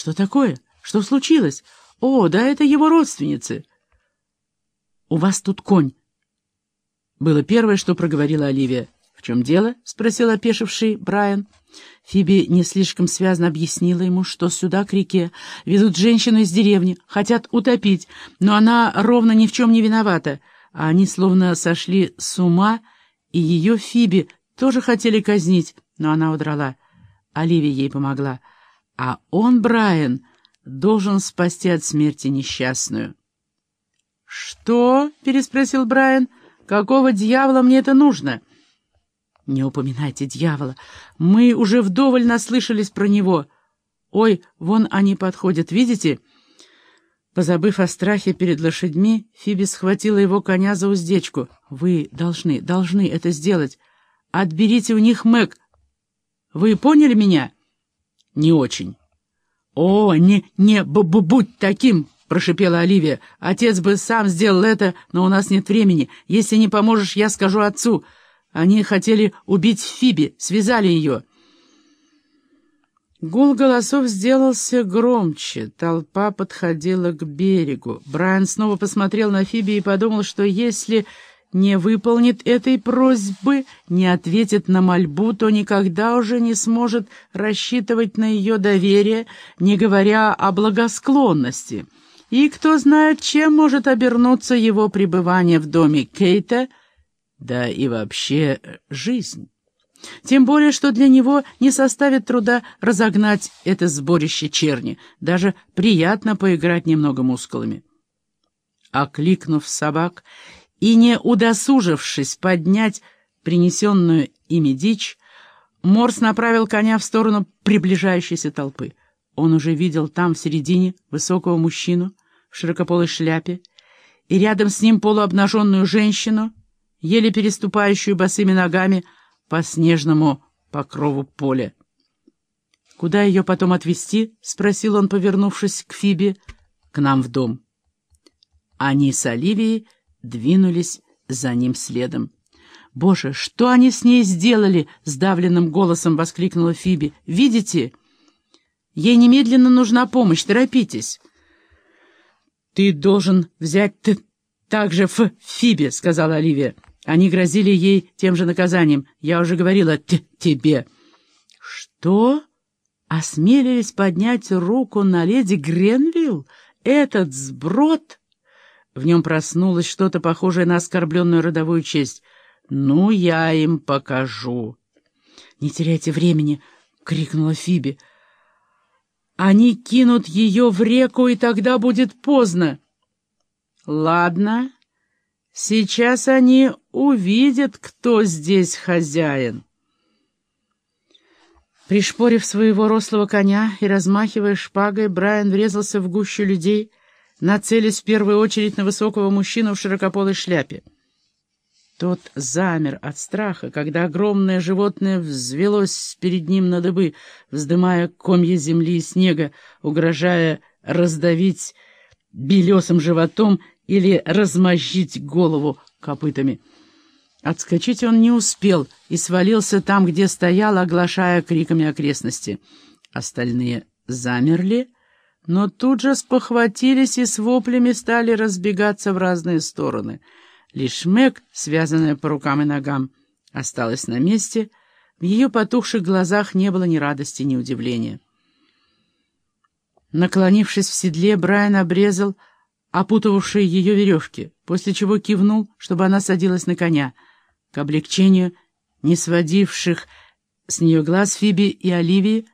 «Что такое? Что случилось? О, да это его родственницы!» «У вас тут конь!» Было первое, что проговорила Оливия. «В чем дело?» — спросил опешивший Брайан. Фиби не слишком связно объяснила ему, что сюда, к реке, ведут женщину из деревни, хотят утопить, но она ровно ни в чем не виновата, а они словно сошли с ума, и ее Фиби тоже хотели казнить, но она удрала. Оливия ей помогла. А он, Брайан, должен спасти от смерти несчастную. «Что?» — переспросил Брайан. «Какого дьявола мне это нужно?» «Не упоминайте дьявола. Мы уже вдоволь наслышались про него. Ой, вон они подходят, видите?» Позабыв о страхе перед лошадьми, Фиби схватила его коня за уздечку. «Вы должны, должны это сделать. Отберите у них Мэг. Вы поняли меня?» «Не очень». «О, не, не, б -б будь таким!» — прошипела Оливия. «Отец бы сам сделал это, но у нас нет времени. Если не поможешь, я скажу отцу». Они хотели убить Фиби, связали ее. Гул голосов сделался громче, толпа подходила к берегу. Брайан снова посмотрел на Фиби и подумал, что если не выполнит этой просьбы, не ответит на мольбу, то никогда уже не сможет рассчитывать на ее доверие, не говоря о благосклонности. И кто знает, чем может обернуться его пребывание в доме Кейта — да и вообще э, жизнь. Тем более, что для него не составит труда разогнать это сборище черни, даже приятно поиграть немного мускулами. Окликнув собак и не удосужившись поднять принесенную ими дичь, Морс направил коня в сторону приближающейся толпы. Он уже видел там в середине высокого мужчину в широкополой шляпе и рядом с ним полуобнаженную женщину — еле переступающую босыми ногами по снежному покрову поля. «Куда ее потом отвезти?» — спросил он, повернувшись к Фибе. «К нам в дом». Они с Оливией двинулись за ним следом. «Боже, что они с ней сделали?» — сдавленным голосом воскликнула Фиби. «Видите? Ей немедленно нужна помощь. Торопитесь!» «Ты должен взять также в Фибе», — сказала Оливия. Они грозили ей тем же наказанием. Я уже говорила т тебе. Что? Осмелились поднять руку на леди Гренвилл? Этот сброд? В нем проснулось что-то похожее на оскорбленную родовую честь. «Ну, я им покажу». «Не теряйте времени!» — крикнула Фиби. «Они кинут ее в реку, и тогда будет поздно». «Ладно, сейчас они увидят, кто здесь хозяин. Пришпорив своего рослого коня и размахивая шпагой, Брайан врезался в гущу людей, нацелясь в первую очередь на высокого мужчину в широкополой шляпе. Тот замер от страха, когда огромное животное взвелось перед ним на дыбы, вздымая комья земли и снега, угрожая раздавить белесым животом или размозжить голову копытами. Отскочить он не успел и свалился там, где стоял, оглашая криками окрестности. Остальные замерли, но тут же спохватились и с воплями стали разбегаться в разные стороны. Лишь Мэг, связанная по рукам и ногам, осталась на месте. В ее потухших глазах не было ни радости, ни удивления. Наклонившись в седле, Брайан обрезал опутывавшие ее веревки, после чего кивнул, чтобы она садилась на коня — к облегчению не сводивших с нее глаз Фиби и Оливии,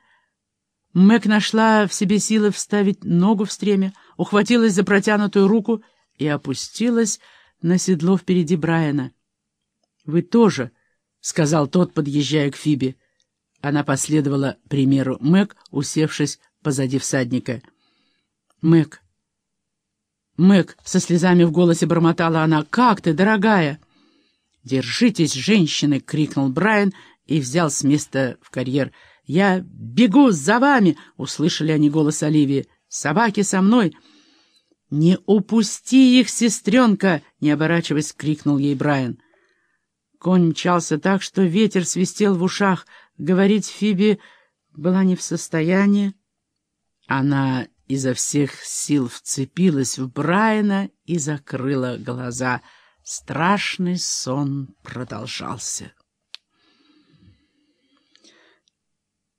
Мэг нашла в себе силы вставить ногу в стремя, ухватилась за протянутую руку и опустилась на седло впереди Брайана. «Вы тоже», — сказал тот, подъезжая к Фиби. Она последовала примеру Мэг, усевшись позади всадника. «Мэг! Мэг!» — со слезами в голосе бормотала она. «Как ты, дорогая?» «Держитесь, женщины!» — крикнул Брайан и взял с места в карьер. «Я бегу за вами!» — услышали они голос Оливии. «Собаки со мной!» «Не упусти их, сестренка!» — не оборачиваясь, крикнул ей Брайан. Конь мчался так, что ветер свистел в ушах. Говорить Фиби была не в состоянии. Она изо всех сил вцепилась в Брайана и закрыла глаза. Страшный сон продолжался.